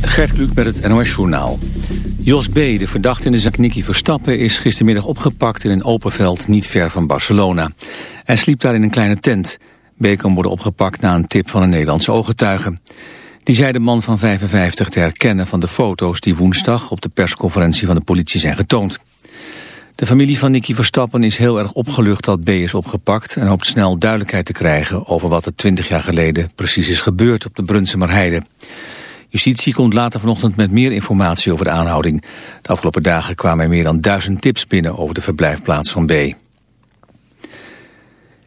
Gert Kluk met het NOS Journaal. Jos B., de verdachte in de zaak Nicky Verstappen... is gistermiddag opgepakt in een open veld niet ver van Barcelona. Hij sliep daar in een kleine tent. B. kan worden opgepakt na een tip van een Nederlandse ooggetuige. Die zei de man van 55 te herkennen van de foto's... die woensdag op de persconferentie van de politie zijn getoond. De familie van Nicky Verstappen is heel erg opgelucht dat B is opgepakt... en hoopt snel duidelijkheid te krijgen over wat er 20 jaar geleden precies is gebeurd op de Brunsemerheide. Justitie komt later vanochtend met meer informatie over de aanhouding. De afgelopen dagen kwamen er meer dan duizend tips binnen over de verblijfplaats van B.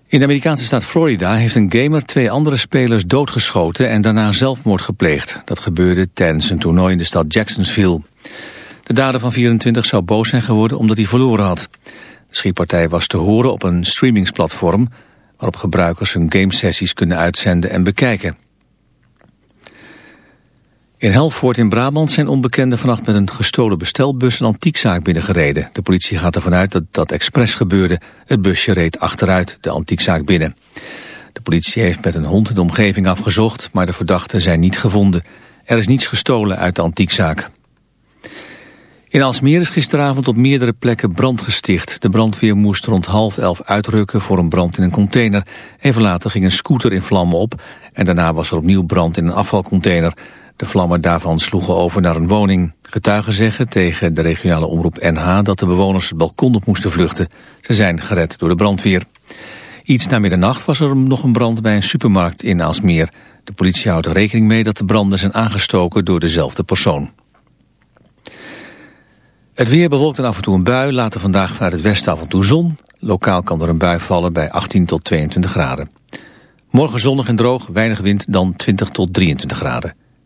In de Amerikaanse staat Florida heeft een gamer twee andere spelers doodgeschoten en daarna zelfmoord gepleegd. Dat gebeurde tijdens een toernooi in de stad Jacksonville. De dader van 24 zou boos zijn geworden omdat hij verloren had. De schietpartij was te horen op een streamingsplatform waarop gebruikers hun gamesessies kunnen uitzenden en bekijken. In Helvoort in Brabant zijn onbekenden vannacht met een gestolen bestelbus een antiekzaak binnengereden. De politie gaat ervan uit dat dat expres gebeurde. Het busje reed achteruit de antiekzaak binnen. De politie heeft met een hond de omgeving afgezocht, maar de verdachten zijn niet gevonden. Er is niets gestolen uit de antiekzaak. In Alsmeer is gisteravond op meerdere plekken brand gesticht. De brandweer moest rond half elf uitrukken voor een brand in een container. Even later ging een scooter in vlammen op en daarna was er opnieuw brand in een afvalcontainer. De vlammen daarvan sloegen over naar een woning. Getuigen zeggen tegen de regionale omroep NH dat de bewoners het balkon op moesten vluchten. Ze zijn gered door de brandweer. Iets na middernacht was er nog een brand bij een supermarkt in Aalsmeer. De politie houdt er rekening mee dat de branden zijn aangestoken door dezelfde persoon. Het weer bewolkt en af en toe een bui. Later vandaag vanuit het westen af en toe zon. Lokaal kan er een bui vallen bij 18 tot 22 graden. Morgen zonnig en droog, weinig wind, dan 20 tot 23 graden.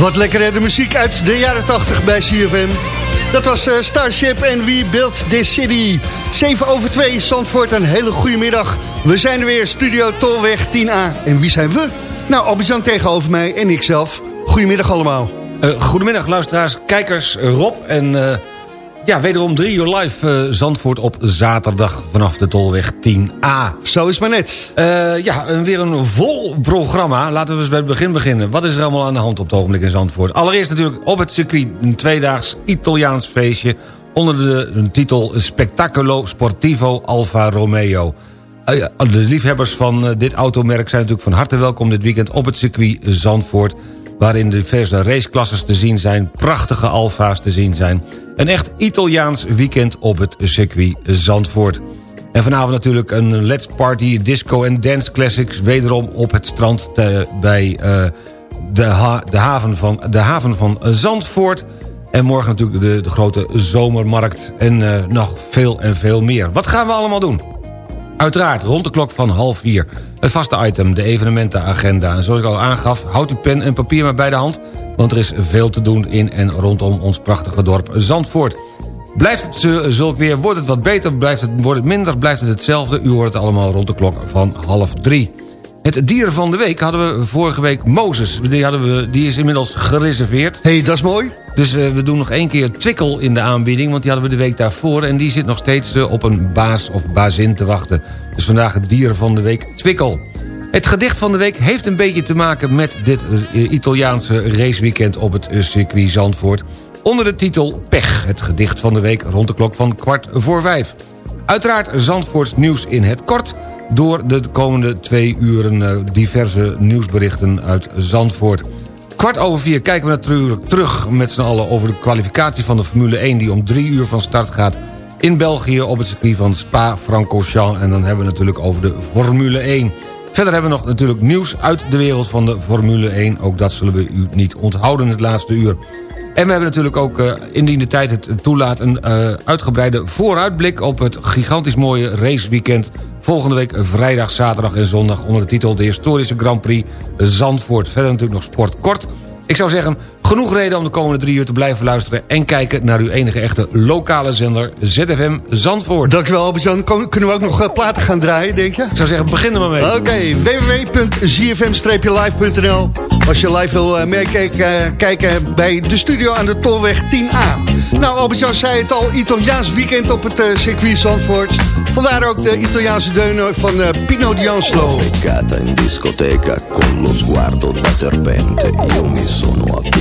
Wat lekker hè, de muziek uit de jaren 80 bij CFM. Dat was uh, Starship en We Built This City. 7 over 2, Zandvoort, een hele goede middag. We zijn er weer, Studio Tolweg 10A. En wie zijn we? Nou, Albizan tegenover mij en ikzelf. Goedemiddag allemaal. Uh, goedemiddag luisteraars, kijkers, Rob en... Uh, ja, wederom 3 uur live uh, Zandvoort op zaterdag vanaf de Tolweg 10A. Zo is maar net. Uh, ja, weer een vol programma. Laten we eens bij het begin beginnen. Wat is er allemaal aan de hand op het ogenblik in Zandvoort? Allereerst natuurlijk op het circuit een tweedaags Italiaans feestje... onder de, de titel Spectaculo Sportivo Alfa Romeo. Uh, de liefhebbers van dit automerk zijn natuurlijk van harte welkom dit weekend op het circuit Zandvoort waarin diverse raceklasses te zien zijn... prachtige alfa's te zien zijn. Een echt Italiaans weekend op het circuit Zandvoort. En vanavond natuurlijk een Let's Party Disco en Dance Classics... wederom op het strand te, bij uh, de, ha de, haven van, de haven van Zandvoort... En morgen natuurlijk de, de grote zomermarkt en uh, nog veel en veel meer. Wat gaan we allemaal doen? Uiteraard rond de klok van half vier het vaste item, de evenementenagenda. En zoals ik al aangaf, houd uw pen en papier maar bij de hand... want er is veel te doen in en rondom ons prachtige dorp Zandvoort. Blijft het zulk weer, wordt het wat beter, blijft het, wordt het minder... blijft het hetzelfde, u hoort het allemaal rond de klok van half drie. Het dieren van de week hadden we vorige week Mozes. Die, hadden we, die is inmiddels gereserveerd. hey, dat is mooi. Dus uh, we doen nog één keer Twikkel in de aanbieding... want die hadden we de week daarvoor... en die zit nog steeds uh, op een baas of bazin te wachten. Dus vandaag het dieren van de week Twikkel. Het gedicht van de week heeft een beetje te maken... met dit uh, Italiaanse raceweekend op het circuit Zandvoort... onder de titel Pech. Het gedicht van de week rond de klok van kwart voor vijf. Uiteraard Zandvoorts nieuws in het kort door de komende twee uren uh, diverse nieuwsberichten uit Zandvoort. Kwart over vier kijken we natuurlijk terug met z'n allen over de kwalificatie van de Formule 1... die om drie uur van start gaat in België op het circuit van Spa-Francorchamps. En dan hebben we natuurlijk over de Formule 1. Verder hebben we nog natuurlijk nieuws uit de wereld van de Formule 1. Ook dat zullen we u niet onthouden het laatste uur. En we hebben natuurlijk ook, uh, indien de tijd het toelaat... een uh, uitgebreide vooruitblik op het gigantisch mooie raceweekend... volgende week vrijdag, zaterdag en zondag... onder de titel de historische Grand Prix Zandvoort. Verder natuurlijk nog sport kort. Ik zou zeggen, genoeg reden om de komende drie uur te blijven luisteren... en kijken naar uw enige echte lokale zender ZFM Zandvoort. Dankjewel Albert-Jan. Kunnen we ook nog uh, platen gaan draaien, denk je? Ik zou zeggen, begin er maar mee. Oké, okay, www.zfm-live.nl Als je live wil uh, meekijken kijken bij de studio aan de Tolweg 10A. Nou, Albert-Jan zei het al, Italiaans weekend op het uh, circuit Zandvoort. Vandaar ook de Italiaanse deunen van uh, Pino D'Anslo. in discoteca con lo sguardo da serpente. Io mi sono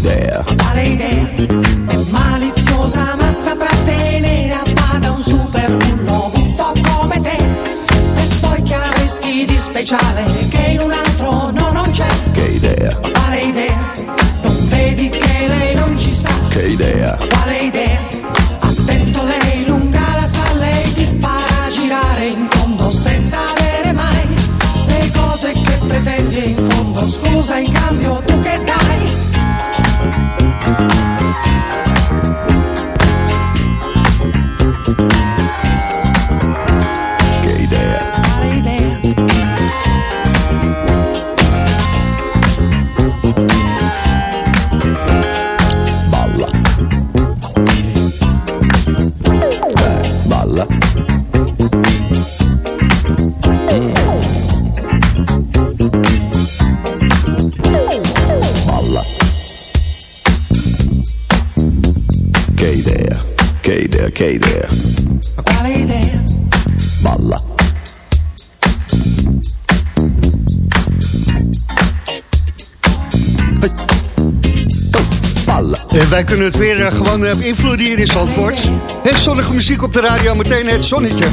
Idea, Quale idea? Maliziosa ma saprà tenere a bada un super bullo buffo come te. E poi che avresti di speciale che in un wij kunnen het weer eh, gewoon eh, beïnvloeden hier in Zandvoort. Het zonnige muziek op de radio, meteen het zonnetje.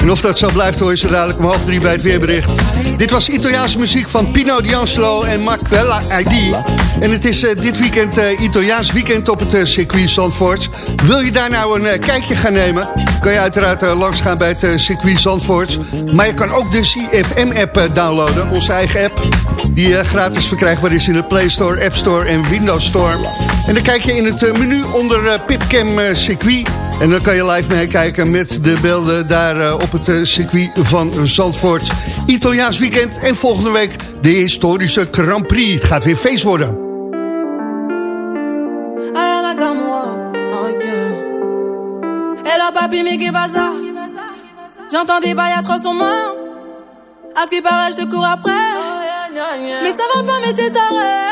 En of dat zo blijft hoor je zo dadelijk om half drie bij het weerbericht. Dit was Italiaanse muziek van Pino D'Angelo en Marcella ID. En het is eh, dit weekend Italiaans weekend op het circuit Zandvoort. Wil je daar nou een kijkje gaan nemen? Kan je uiteraard langs gaan bij het circuit Zandvoort. Maar je kan ook de CFM-app downloaden, onze eigen app. Die gratis verkrijgbaar is in de Play Store, App Store en Windows Store. En dan kijk je in het eh, menu onder eh, Pitcam eh, circuit. En dan kan je live meekijken met de beelden daar op het circuit van Zandvoort. Italiaans weekend en volgende week de historische Grand Prix. Het gaat weer feest worden. Ça? J'entends des bails atroces en moi. À ce qui paraît, je te cours après. Mais ça va pas, mais t'es taré.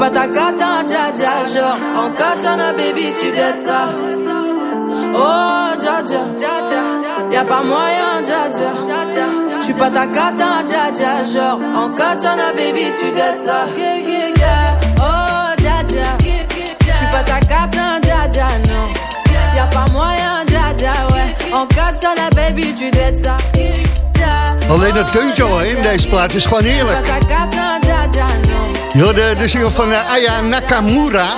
Pas ta cata, dja dja. Genre, en katana, baby, tu dettes ça. Oh, dja dja. Y'a pas moyen, dja dja. J'suis pas ta cata, dja dja. Genre, en katana, baby, tu dettes ça. Oh, dja dja. J'suis pas ta cata, dja dja, non. Y'a pas moyen, dja dja, ouais. En katana, baby, tu dettes ça. Alleen dat deuntje al in deze plaat is gewoon heerlijk. Je de, de single van eh, Aya Nakamura.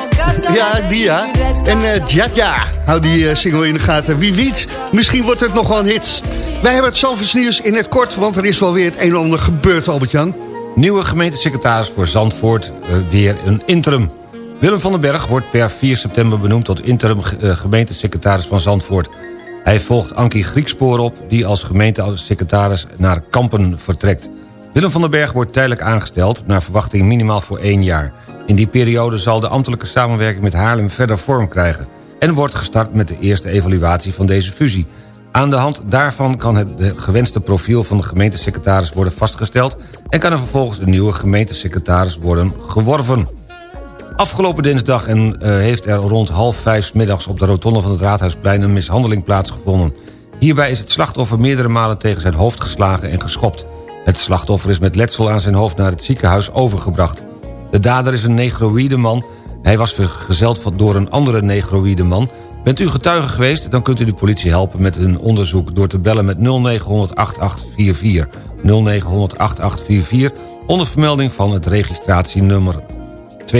Ja, die ja. En eh Djadja, hou die eh, single in de gaten. Wie weet, misschien wordt het nog wel een hit. Wij hebben het Zalvers nieuws in het kort, want er is wel weer het een en ander gebeurd, Albert-Jan. Nieuwe gemeentesecretaris voor Zandvoort, weer een interim. Willem van den Berg wordt per 4 september benoemd tot interim gemeentesecretaris van Zandvoort. Hij volgt Ankie Griekspoor op, die als gemeentesecretaris naar Kampen vertrekt. Willem van den Berg wordt tijdelijk aangesteld, naar verwachting minimaal voor één jaar. In die periode zal de ambtelijke samenwerking met Haarlem verder vorm krijgen... en wordt gestart met de eerste evaluatie van deze fusie. Aan de hand daarvan kan het gewenste profiel van de gemeentesecretaris worden vastgesteld... en kan er vervolgens een nieuwe gemeentesecretaris worden geworven. Afgelopen dinsdag en, uh, heeft er rond half vijf middags op de rotonde van het Raadhuisplein een mishandeling plaatsgevonden. Hierbij is het slachtoffer meerdere malen tegen zijn hoofd geslagen en geschopt. Het slachtoffer is met letsel aan zijn hoofd naar het ziekenhuis overgebracht. De dader is een negroïde man. Hij was vergezeld door een andere negroïde man. Bent u getuige geweest, dan kunt u de politie helpen met een onderzoek... door te bellen met 0900 8844. 0900 8844 onder vermelding van het registratienummer 201816396. 201816396.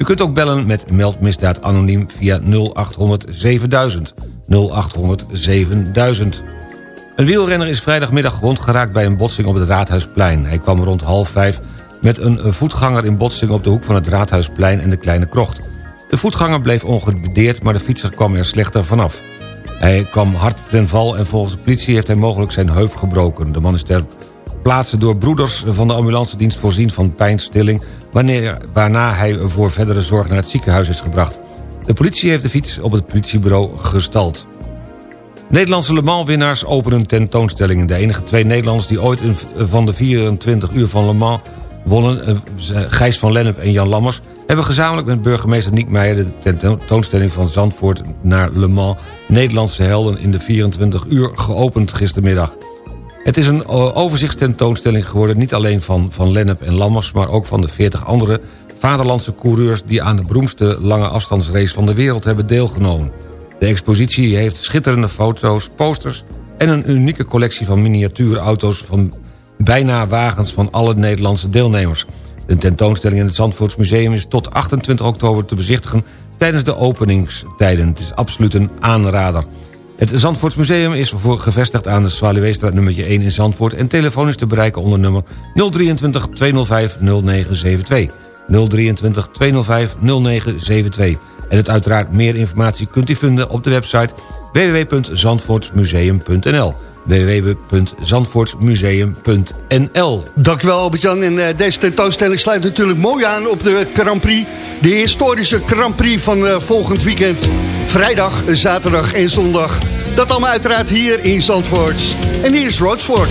U kunt ook bellen met meldmisdaad anoniem via 0800 7000. 0800 7000. Een wielrenner is vrijdagmiddag gewond geraakt bij een botsing op het Raadhuisplein. Hij kwam rond half vijf met een voetganger in botsing op de hoek van het Raadhuisplein en de Kleine Krocht. De voetganger bleef ongedeerd, maar de fietser kwam er slechter vanaf. Hij kwam hard ten val en volgens de politie heeft hij mogelijk zijn heup gebroken. De man is ter plaatse door broeders van de ambulancedienst voorzien van pijnstilling... Wanneer, waarna hij voor verdere zorg naar het ziekenhuis is gebracht. De politie heeft de fiets op het politiebureau gestald. Nederlandse Le Mans-winnaars openen tentoonstellingen. De enige twee Nederlanders die ooit van de 24 uur van Le Mans wonnen... Eh, Gijs van Lennep en Jan Lammers... hebben gezamenlijk met burgemeester Niek Meijer... de tentoonstelling van Zandvoort naar Le Mans... Nederlandse helden in de 24 uur geopend gistermiddag. Het is een eh, overzichtstentoonstelling geworden... niet alleen van Van Lennep en Lammers... maar ook van de 40 andere vaderlandse coureurs... die aan de beroemdste lange afstandsrace van de wereld hebben deelgenomen. De expositie heeft schitterende foto's, posters... en een unieke collectie van miniatuurauto's... van bijna wagens van alle Nederlandse deelnemers. De tentoonstelling in het Zandvoortsmuseum is tot 28 oktober te bezichtigen... tijdens de openingstijden. Het is absoluut een aanrader. Het Zandvoortsmuseum is voor gevestigd aan de Zwaluweestraat nummer 1 in Zandvoort... en telefonisch te bereiken onder nummer 023 205 0972. 023 205 0972. En het uiteraard meer informatie kunt u vinden op de website www.zandvoortsmuseum.nl www.zandvoortsmuseum.nl Dankjewel Albert-Jan. En uh, deze tentoonstelling sluit natuurlijk mooi aan op de Grand Prix. De historische Grand Prix van uh, volgend weekend. Vrijdag, zaterdag en zondag. Dat allemaal uiteraard hier in Zandvoort. En hier is Roadsport.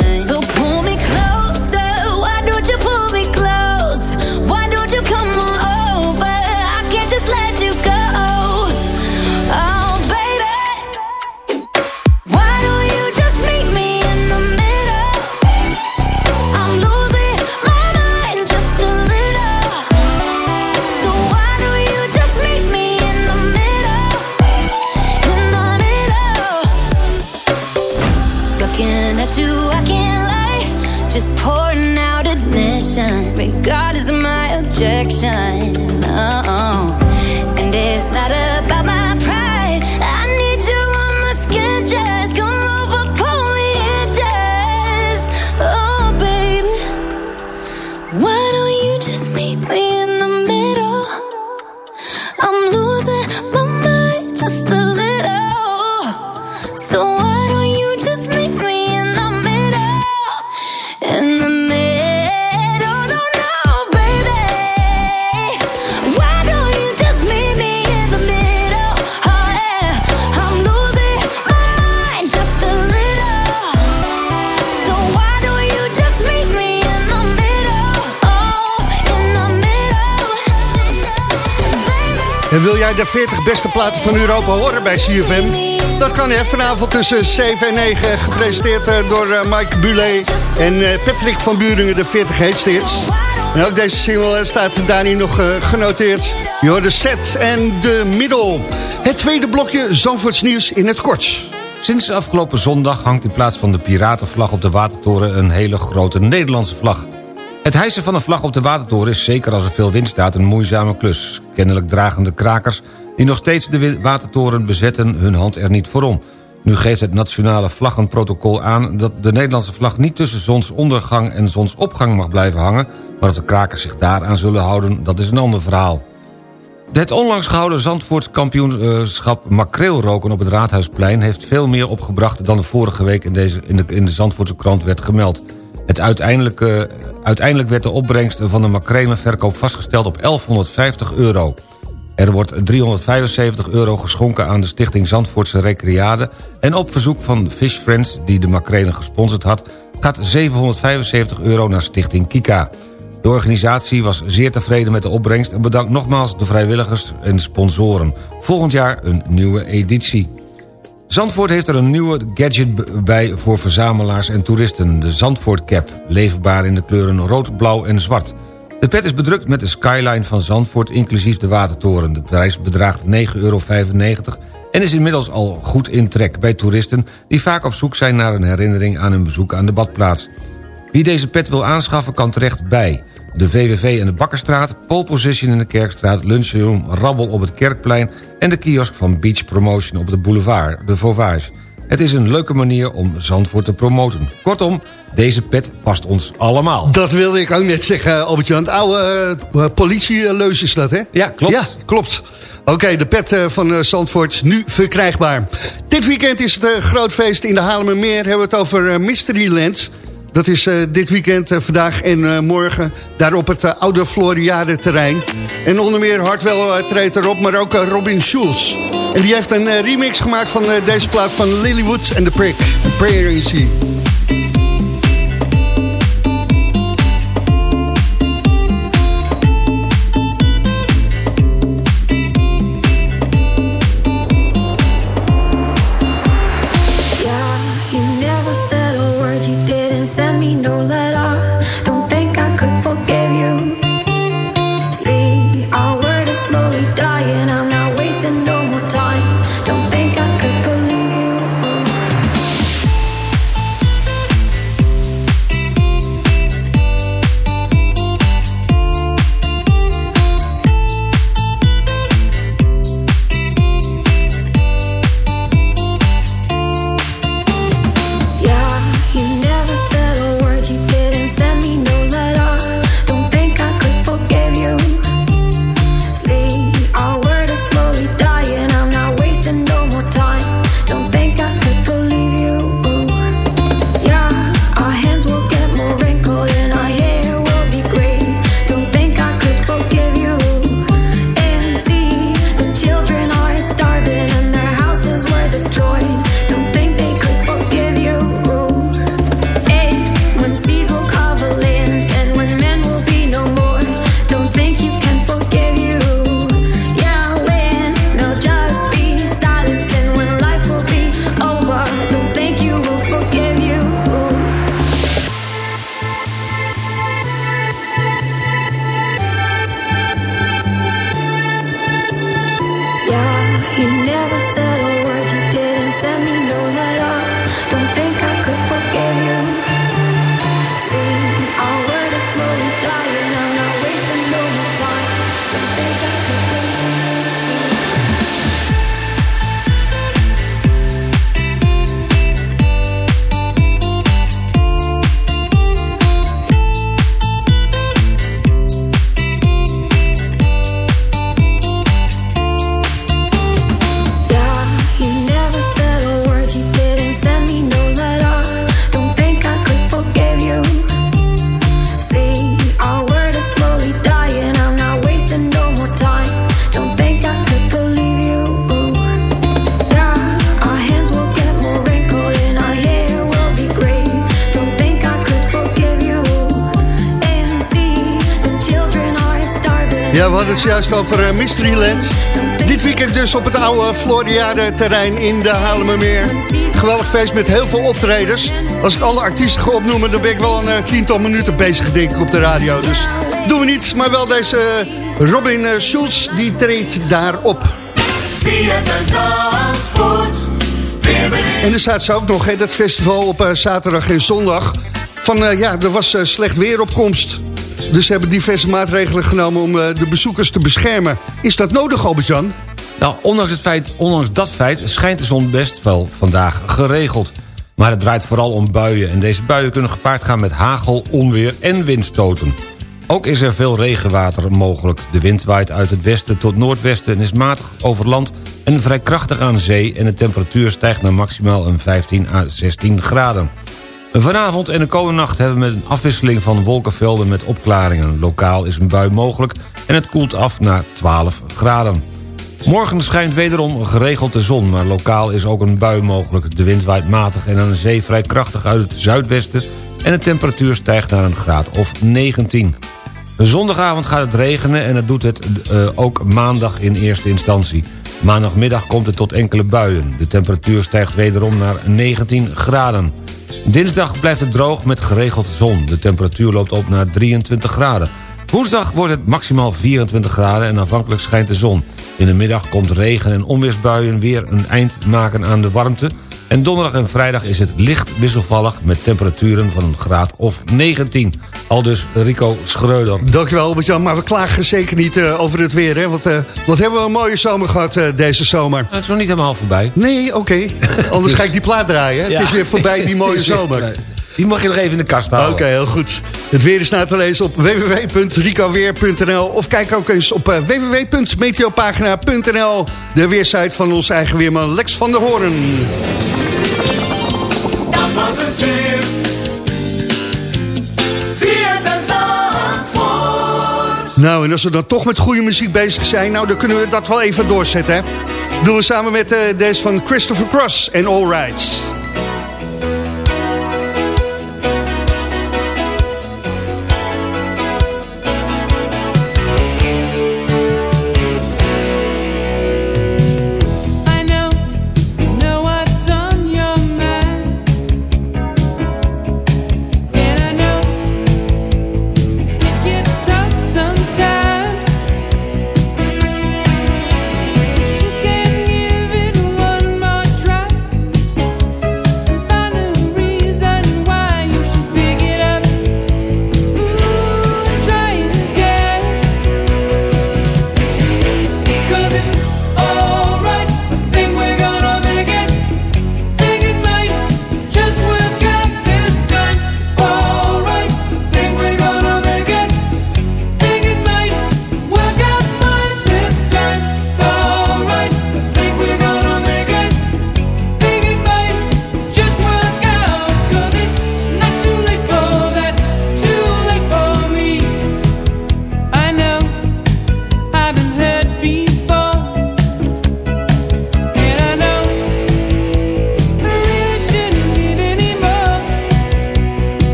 Just meet me in jij de 40 beste platen van Europa horen bij CFM? Dat kan hè, vanavond tussen 7 en 9. Gepresenteerd eh, door eh, Mike Bulet en eh, Patrick van Buringen, de 40 heetste hits. En ook deze single eh, staat Dani nog eh, genoteerd. Je hoort de set en de middel. Het tweede blokje Zandvoorts nieuws in het kort. Sinds afgelopen zondag hangt in plaats van de piratenvlag op de Watertoren... een hele grote Nederlandse vlag. Het hijsen van een vlag op de Watertoren is zeker als er veel wind staat een moeizame klus. Kennelijk dragen de krakers die nog steeds de Watertoren bezetten hun hand er niet voor om. Nu geeft het nationale vlaggenprotocol aan dat de Nederlandse vlag niet tussen zonsondergang en zonsopgang mag blijven hangen... maar of de krakers zich daaraan zullen houden, dat is een ander verhaal. Het onlangs gehouden Zandvoorts kampioenschap makreelroken op het Raadhuisplein... heeft veel meer opgebracht dan de vorige week in, deze, in, de, in de Zandvoortse krant werd gemeld. Het uiteindelijke, uiteindelijk werd de opbrengst van de makrelenverkoop vastgesteld op 1150 euro. Er wordt 375 euro geschonken aan de stichting Zandvoortse Recreade... en op verzoek van Fish Friends, die de makrelen gesponsord had... gaat 775 euro naar stichting Kika. De organisatie was zeer tevreden met de opbrengst... en bedankt nogmaals de vrijwilligers en sponsoren. Volgend jaar een nieuwe editie. Zandvoort heeft er een nieuwe gadget bij voor verzamelaars en toeristen. De Zandvoort Cap, leefbaar in de kleuren rood, blauw en zwart. De pet is bedrukt met de skyline van Zandvoort, inclusief de watertoren. De prijs bedraagt 9,95 euro en is inmiddels al goed in trek bij toeristen... die vaak op zoek zijn naar een herinnering aan hun bezoek aan de badplaats. Wie deze pet wil aanschaffen kan terecht bij... de VVV in de Bakkerstraat, Pole Position in de Kerkstraat... Lunchroom Rabbel op het Kerkplein... en de kiosk van Beach Promotion op de boulevard, de Vauvage. Het is een leuke manier om Zandvoort te promoten. Kortom, deze pet past ons allemaal. Dat wilde ik ook net zeggen, Albert-Jan. Het oude uh, politieleus is dat, hè? Ja, klopt. Ja, klopt. Oké, de pet uh, van uh, Zandvoort nu verkrijgbaar. Dit weekend is het groot feest in de Haarlemmermeer. Hebben we het over Mysteryland. Dat is eh, dit weekend, eh, vandaag en eh, morgen, daar op het oude Floriade terrein. En onder meer Hartwell treedt erop, maar ook Robin Schulz. En die heeft een remix gemaakt van deze plaat van Lilywood en The Prick. Prayer Floriade terrein in de Haarlemmermeer. Geweldig feest met heel veel optredens. Als ik alle artiesten ga opnoemen, dan ben ik wel een uh, tiental minuten bezig denk ik op de radio. Dus doen we niets, maar wel deze uh, Robin Schulz, die treedt daarop. En er staat ze ook nog, hè, dat festival op zaterdag en zondag. Van ja, er was slecht weer op komst. Dus ze hebben diverse maatregelen genomen om eh, de bezoekers te beschermen. Is dat nodig, Albert-Jan? Nou, ondanks, het feit, ondanks dat feit schijnt de zon best wel vandaag geregeld. Maar het draait vooral om buien. En deze buien kunnen gepaard gaan met hagel, onweer en windstoten. Ook is er veel regenwater mogelijk. De wind waait uit het westen tot noordwesten en is matig over land... en vrij krachtig aan zee en de temperatuur stijgt naar maximaal een 15 à 16 graden. Vanavond en de komende nacht hebben we met een afwisseling van wolkenvelden met opklaringen. Lokaal is een bui mogelijk en het koelt af naar 12 graden. Morgen schijnt wederom geregeld de zon, maar lokaal is ook een bui mogelijk. De wind waait matig en aan de zee vrij krachtig uit het zuidwesten... en de temperatuur stijgt naar een graad of 19. Zondagavond gaat het regenen en dat doet het uh, ook maandag in eerste instantie. Maandagmiddag komt het tot enkele buien. De temperatuur stijgt wederom naar 19 graden. Dinsdag blijft het droog met geregeld zon. De temperatuur loopt op naar 23 graden. Woensdag wordt het maximaal 24 graden en afhankelijk schijnt de zon. In de middag komt regen en onweersbuien weer een eind maken aan de warmte... En donderdag en vrijdag is het licht wisselvallig... met temperaturen van een graad of 19. Al dus Rico Schreuder. Dankjewel Albert-Jan, maar we klagen zeker niet uh, over het weer. Hè? Want uh, wat hebben we een mooie zomer gehad uh, deze zomer. Het is nog niet helemaal voorbij. Nee, oké. Okay. Anders ga ik die plaat draaien. Ja. Het is weer voorbij die mooie zomer. Die mag je nog even in de kast houden. Oké, heel goed. Het weer is na te lezen op www.ricoweer.nl of kijk ook eens op eh, www.meteopagina.nl. De weersite van ons eigen weerman Lex van der Hoorn. Dat was het weer. Nou, en als we dan toch met goede muziek bezig zijn... nou, dan kunnen we dat wel even doorzetten, hè? Doen we samen met eh, deze van Christopher Cross en All Rights.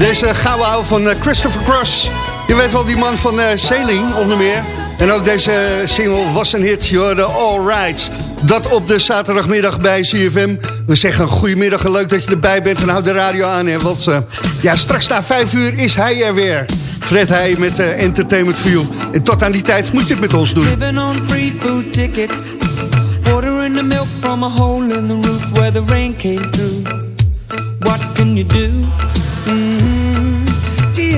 Deze gauw van eh, Christopher Cross. Je weet wel, die man van uh, Sailing onder meer. En ook deze single was een hit, je All Right. Dat op de zaterdagmiddag bij CFM. We zeggen goedemiddag en leuk dat je erbij bent. En houd de radio aan, hè, want uh, ja, straks na vijf uur is hij er weer. Fred Heij met uh, Entertainment View. En tot aan die tijd moet je het met ons doen. Living on free food tickets. Water in the milk from a hole in the roof where the rain came through. what can you do? Mm -hmm.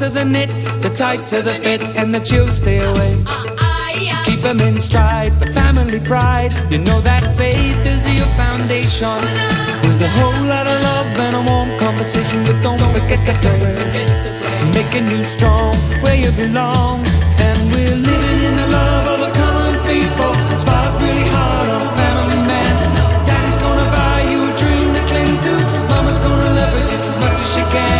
the closer the knit, the tighter the fit, and the chills stay away. Keep them in stride for family pride. You know that faith is your foundation. With a whole lot of love and a warm conversation, but don't forget to pray. Making you strong where you belong. And we're living in the love of the common people. Smiles really hard on a family man. Daddy's gonna buy you a dream to cling to. Mama's gonna love her just as much as she can.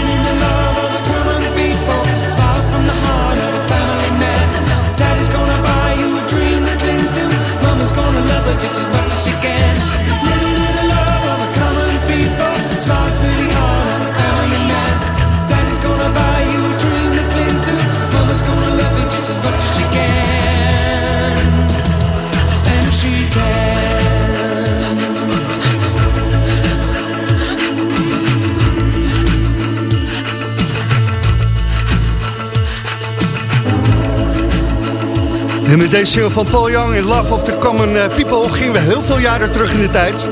En met deze single van Paul Young in Love of the Common eh, People gingen we heel veel jaren terug in de tijd.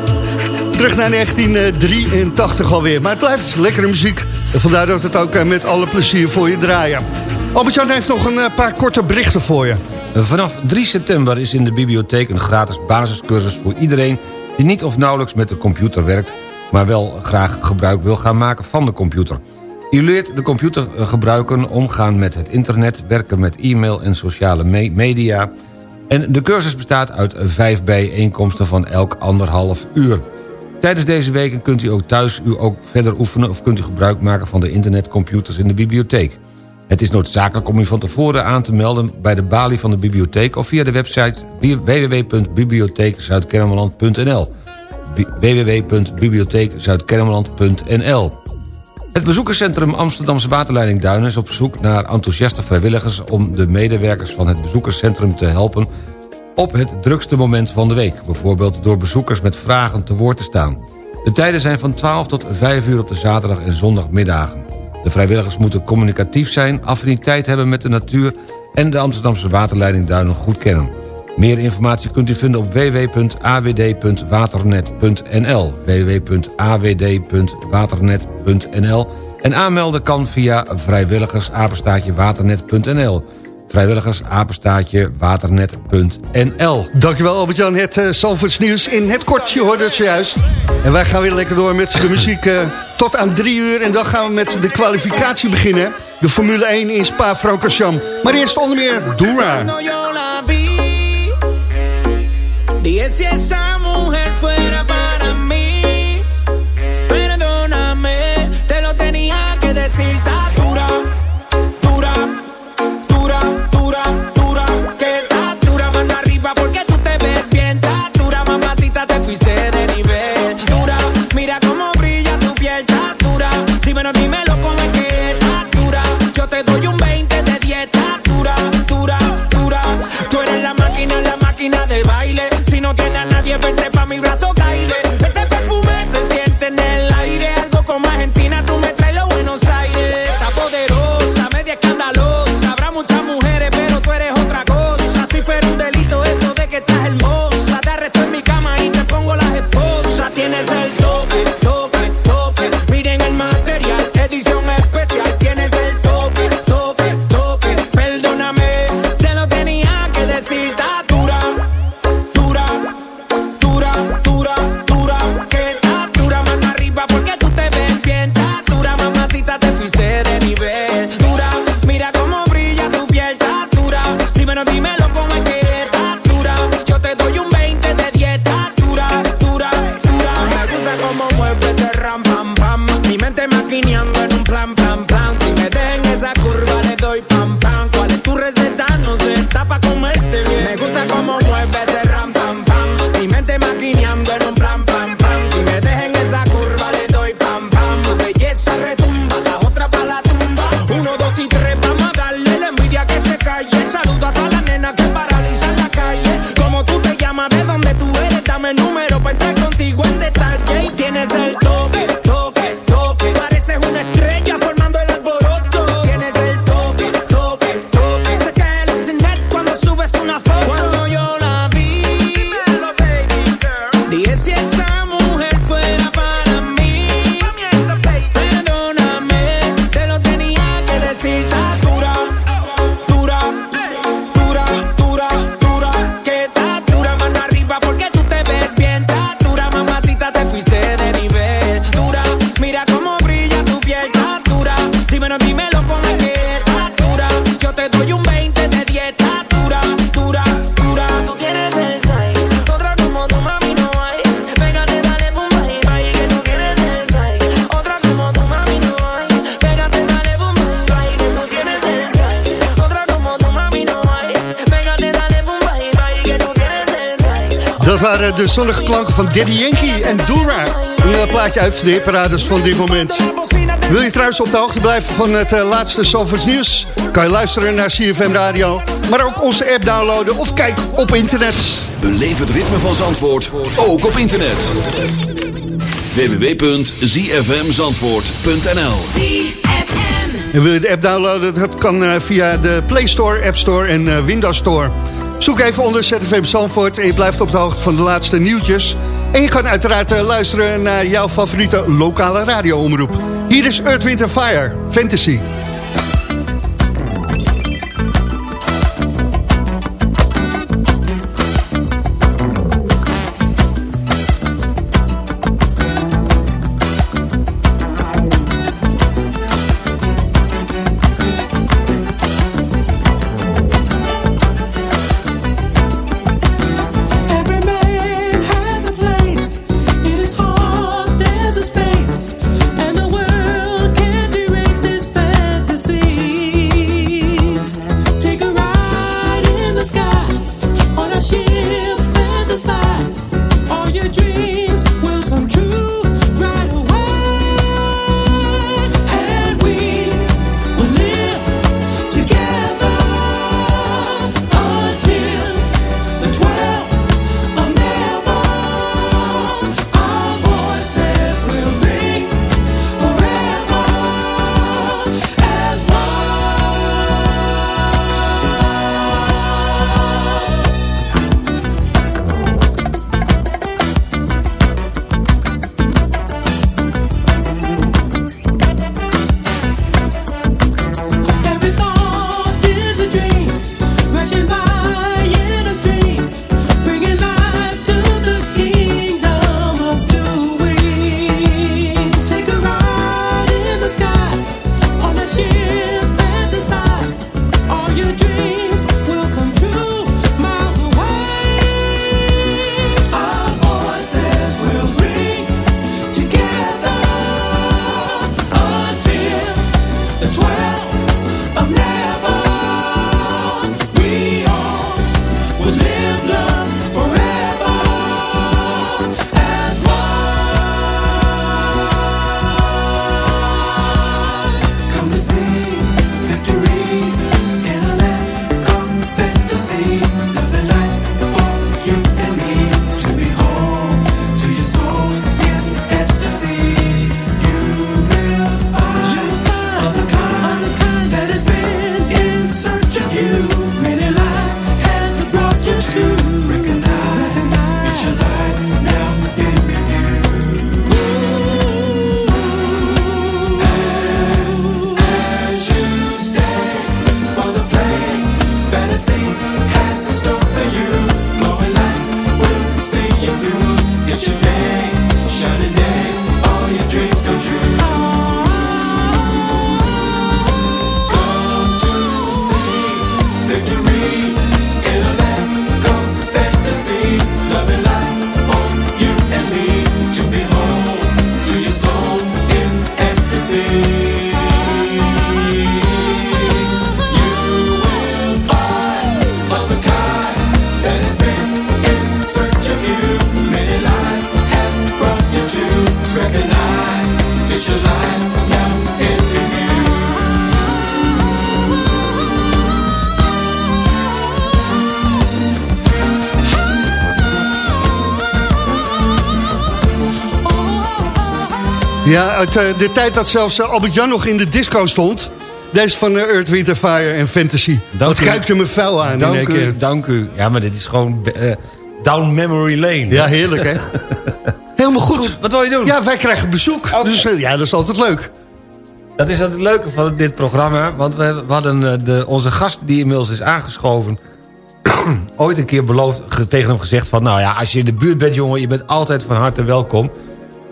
Terug naar 1983 alweer. Maar het blijft lekkere muziek. En vandaar dat het ook eh, met alle plezier voor je draaien. Albert-Jan heeft nog een eh, paar korte berichten voor je. Vanaf 3 september is in de bibliotheek een gratis basiscursus voor iedereen... die niet of nauwelijks met de computer werkt... maar wel graag gebruik wil gaan maken van de computer. U leert de computer eh, gebruiken, omgaan met het internet... werken met e-mail en sociale me- media... en de cursus bestaat uit vijf bijeenkomsten van elk anderhalf uur. Tijdens deze weken kunt u ook thuis u ook verder oefenen... of kunt u gebruik maken van de internetcomputers in de bibliotheek. Het is noodzakelijk om u van tevoren aan te melden... bij de balie van de bibliotheek of via de website www.bibliotheekzuidkennemerland.nl www.bibliotheekzuidkennemerland.nl Het bezoekerscentrum Amsterdamse Waterleiding Duinen... is op zoek naar enthousiaste vrijwilligers... om de medewerkers van het bezoekerscentrum te helpen... op het drukste moment van de week. Bijvoorbeeld door bezoekers met vragen te woord te staan. De tijden zijn van 12 tot 5 uur op de zaterdag en zondagmiddagen. De vrijwilligers moeten communicatief zijn, affiniteit hebben met de natuur... en de Amsterdamse waterleiding Duinen goed kennen. Meer informatie kunt u vinden op www.awd.waternet.nl www.awd.waternet.nl En aanmelden kan via vrijwilligersapenstaatje waternet.nl vrijwilligersapenstaatje waternet.nl Dankjewel Albert-Jan, het uh, Zalvoorts nieuws in het kortje hoorde het zojuist. En wij gaan weer lekker door met de muziek eh, tot aan drie uur. En dan gaan we met de kwalificatie beginnen. De Formule 1 in Spa-Francorchamps. Maar eerst onder meer Dura. Y si esa mujer fuera de zonnige klanken van Daddy Yankee en Dura. Een eh, plaatje uit de parades van dit moment. Wil je trouwens op de hoogte blijven van het eh, laatste Zalvoorts nieuws? Kan je luisteren naar CFM Radio. Maar ook onze app downloaden of kijk op internet. Beleef het ritme van Zandvoort, ook op internet. www.zfmzandvoort.nl En wil je de app downloaden? Dat kan eh, via de Play Store, App Store en Windows Store. Zoek even onder ZFM Zandvoort en je blijft op de hoogte van de laatste nieuwtjes. En je kan uiteraard eh, luisteren naar jouw favoriete lokale radioomroep. Hier is Earth, Wind Fire, Fantasy. Uit eh, de tijd dat zelfs eh, Albert-Jan nog in de disco stond. Deze van uh, Earth, Wind Fire en Fantasy. Wat u. kijkt je me vuil aan in één Dank keer. u, dank u. Ja, maar dit is gewoon down memory lane. Ja, heerlijk hè. Helemaal goed. Wat wil je doen? Ja, wij krijgen bezoek. Dus ja, dat is altijd leuk. Dat is het leuke van dit programma. Want we, hadden de, onze gast die inmiddels is aangeschoven... ooit een keer beloofd, ge- tegen hem gezegd van... nou ja, als je in de buurt bent, jongen, je bent altijd van harte welkom.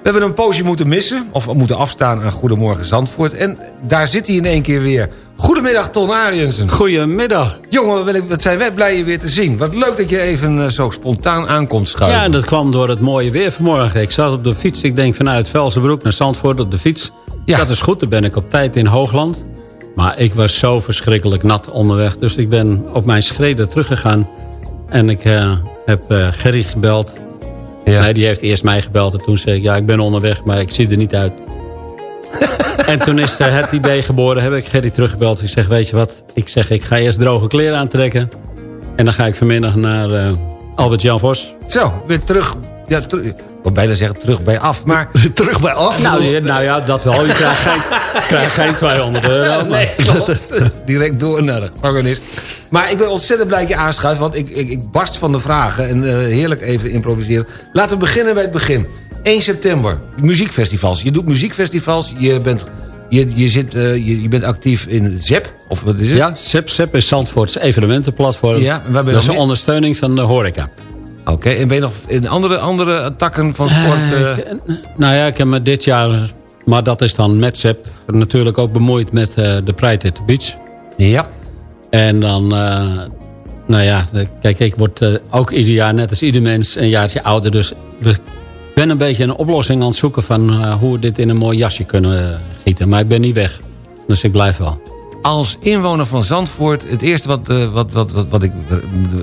We hebben een poosje moeten missen, of moeten afstaan aan Goedemorgen Zandvoort. En daar zit hij in één keer weer. Goedemiddag, Ton Ariensen. Goedemiddag. Jongen, wat zijn wij blij je weer te zien. Wat leuk dat je even eh, zo spontaan aankomt schuiven. Ja, dat kwam door het mooie weer vanmorgen. Ik zat op de fiets, ik denk vanuit Velsenbroek naar Zandvoort op de fiets. Dat is goed, dan ben ik op tijd in Hoogland. Maar ik was zo verschrikkelijk nat onderweg. Dus ik ben op mijn schreden teruggegaan En ik eh, heb eh, Gerry gebeld. Ja. Nee, die heeft eerst mij gebeld. En toen zei ik, ja, ik ben onderweg, maar ik zie er niet uit. en toen is het idee geboren. Heb ik Gerry teruggebeld. Ik zeg, weet je wat? Ik zeg, ik ga eerst droge kleren aantrekken. En dan ga ik vanmiddag naar eh, Albert-Jan Vos. Zo, weer terug. Ja. Ik wil bijna zeggen terug bij af, maar... terug bij af? Nou, ja, nou ja, dat wel. Je krijgt geen, krijgt geen 200 euro. maar- Nee, klopt. Direct door naar de gevangenis. Maar ik ben ontzettend blij dat je aanschuift, want ik, ik, ik barst van de vragen. En eh, heerlijk even improviseren. Laten we beginnen bij het begin. 1 september, muziekfestivals. Je doet muziekfestivals, je bent, je, je zit, eh, je, je bent actief in ZEP, of wat is het? Ja, SEP, SEP is Zandvoorts evenementenplatform. Ja, en waar ben je dat is een ondersteuning van de horeca. Oké, en ben je nog in andere, andere takken van sport? eh, Nou ja, ik heb me dit jaar, maar dat is dan met SEP... natuurlijk ook bemoeid met eh, de Pride at the Beach. Ja. En dan, eh, nou ja, kijk, ik word eh, ook ieder jaar, net als ieder mens, een jaartje ouder. Dus ik ben een beetje een oplossing aan het zoeken van eh, hoe we dit in een mooi jasje kunnen eh, gieten. Maar ik ben niet weg, dus ik blijf wel. Als inwoner van Zandvoort, het eerste wat, eh, wat, wat, wat, wat ik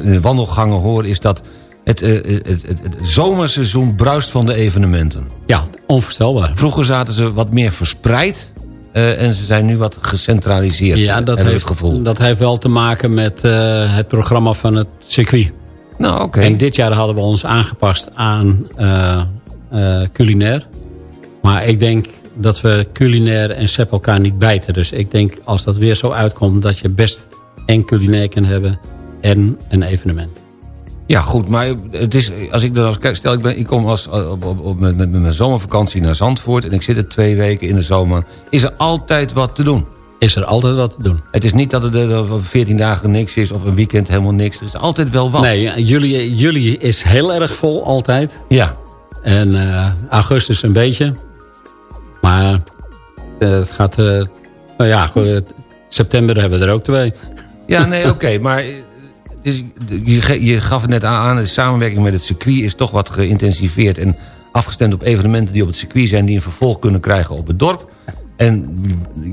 in de wandelgangen hoor... is dat het, eh, het, het, zomerseizoen bruist van de evenementen. Ja, onvoorstelbaar. Vroeger zaten ze wat meer verspreid... eh, en ze zijn nu wat gecentraliseerd. Ja, dat heeft, het gevoel. dat heeft wel te maken met eh, het programma van het circuit. Nou, oké. En dit jaar hadden we ons aangepast aan eh, eh, culinair. Maar ik denk dat we culinair en SEP elkaar niet bijten. Dus ik denk als dat weer zo uitkomt... dat je best en culinair kan hebben en een evenement. Ja, goed, maar het is, als ik dan als, kijk, stel ik, ben, ik kom als, op, op, op, met, met mijn zomervakantie naar Zandvoort... en ik zit er twee weken in de zomer, is er altijd wat te doen. Is er altijd wat te doen. Het is niet dat er, er 14 dagen niks is of een weekend helemaal niks. Er is altijd wel wat. Nee, juli, juli is heel erg vol altijd. Ja. En eh, augustus een beetje. Maar eh, het gaat... eh, nou ja, september hebben we er ook twee. Ja, nee, oké, maar eh, je, gaf het net aan, de samenwerking met het circuit is toch wat geïntensiveerd... en afgestemd op evenementen die op het circuit zijn... die een vervolg kunnen krijgen op het dorp. En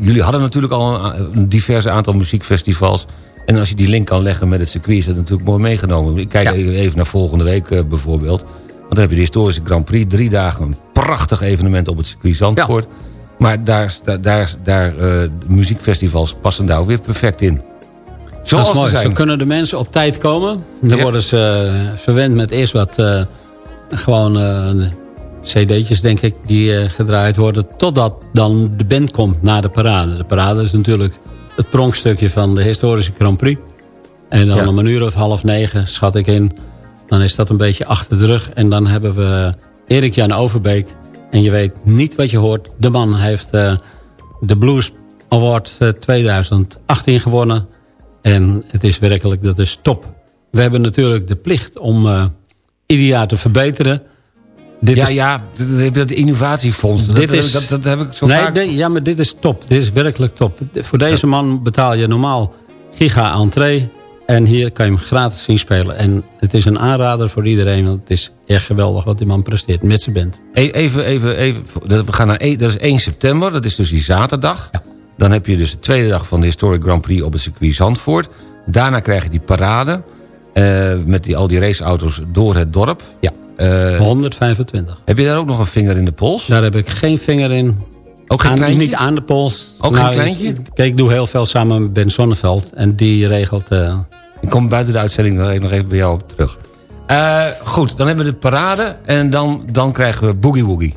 jullie hadden natuurlijk al een, een diverse aantal muziekfestivals... en als je die link kan leggen met het circuit is dat natuurlijk mooi meegenomen. Ik kijk even naar volgende week eh, bijvoorbeeld... want dan heb je de historische Grand Prix, drie dagen... een prachtig evenement op het circuit Zandvoort... Maar daar, daar, daar, eh, muziekfestivals passen daar ook weer perfect in. Zoals mooi. Zo kunnen de mensen op tijd komen. Dan Ja. worden ze eh, verwend met eerst wat eh, gewoon eh, cd'tjes, denk ik, die gedraaid worden. Totdat dan de band komt na de parade. De parade is natuurlijk het pronkstukje van de historische Grand Prix. En dan Ja. om een uur of half negen, schat ik in. Dan is dat een beetje achter de rug. En dan hebben we Erik-Jan Overbeek. En je weet niet wat je hoort. De man heeft de Blues Award eh, 2018 gewonnen. En het is werkelijk, dat is top. We hebben natuurlijk de plicht om eh, ieder jaar te verbeteren. Dit ja, is, ja, dat, innovatiefonds. Dat, Dit dat, is- dat, dat heb ik zo nee, vaak... nee, ja, maar dit is top. Dit is werkelijk top. Voor deze man betaal je normaal giga entree. En hier kan je hem gratis zien spelen. En het is een aanrader voor iedereen. Want het is echt geweldig wat die man presteert met zijn band. E- Even, even, even. We gaan naar, één- dat is 1 september, dat is dus die zaterdag. Dan heb je dus de tweede dag van de Historic Grand Prix op het circuit Zandvoort. Daarna krijg je die parade. eh, met die, al die raceauto's door het dorp. Ja. Eh, 125. heb je daar ook nog een vinger in de pols? Daar heb ik geen vinger in. Ook geen Aan-? Niet aan de pols. Ook Nou, geen kleintje? ik- Kijk, ik doe heel veel samen met Ben Sonneveld. En die regelt... eh, Ik kom buiten de uitzending nog even- nog even bij jou op terug. Eh, goed, dan hebben we de parade. En dan, dan krijgen we Boogie Woogie.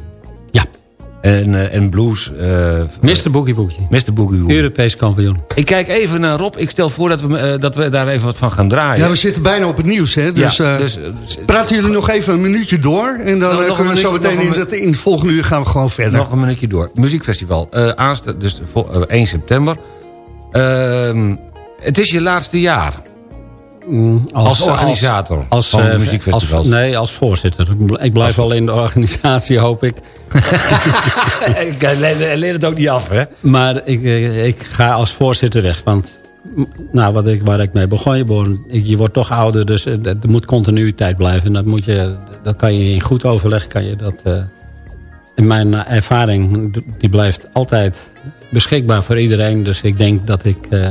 En, eh, en blues. eh Mr. Boogie Boogie. Mr. Boogie Woogie. Europees kampioen. Ik kijk even naar Rob. Ik stel voor dat we, eh, dat we daar even wat van gaan draaien. Ja, we zitten bijna op het nieuws, hè? Dus, Ja, eh, dus, praten jullie nog even een minuutje door. En dan Nou, nog kunnen we zo meteen in, het volgende uur gaan we gewoon verder. Nog een minuutje door. Muziekfestival. eh aansta dus vol- eh, 1 september. Ehm, het is je laatste jaar. Mm, Als organisator van eh, muziekfestivals. als- nee, als voorzitter. Ik bl- Ik blijf wel in de organisatie, hoop ik. ik leer, leer het ook niet af, hè? Maar ik, eh, ik ga als voorzitter weg. Want m, nou, wat ik, waar ik mee begon, je, wordt- je wordt toch ouder. Dus eh, er moet continuïteit blijven. En dat, moet je, dat kan je in goed overleg. Kan je dat, eh, in mijn eh, ervaring, die blijft altijd beschikbaar voor iedereen. Dus ik denk dat ik... eh,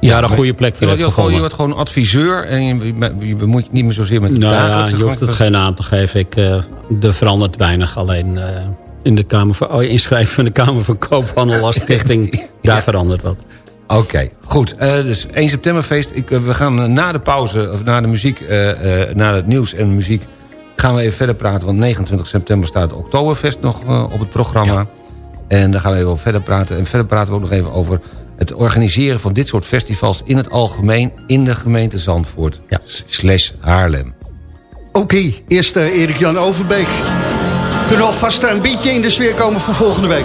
Ja, een goede plek voor je, wordt gewoon, je gevonden. wordt gewoon adviseur en je, je, je bemoeit je niet meer zozeer met de Nou ja, dagelijkse je hoeft het geen naam te geven. Ik, eh, er verandert weinig. Alleen eh, in de Kamer van, oh, inschrijven van de Kamer van Koophandel als stichting. Daar verandert wat. Oké, goed. Eh, dus 1 septemberfeest. Ik, we gaan na de pauze, of na de muziek, na het nieuws en muziek... gaan we even verder praten, want 29 september staat het Oktoberfest nog op het programma. En daar gaan we even over verder praten. En verder praten we ook nog even over het organiseren van dit soort festivals... in het algemeen in de gemeente Zandvoort. Slash Haarlem. Oké, eerst eh, Erik-Jan Overbeek. Kunnen we alvast een beetje in de sfeer komen voor volgende week.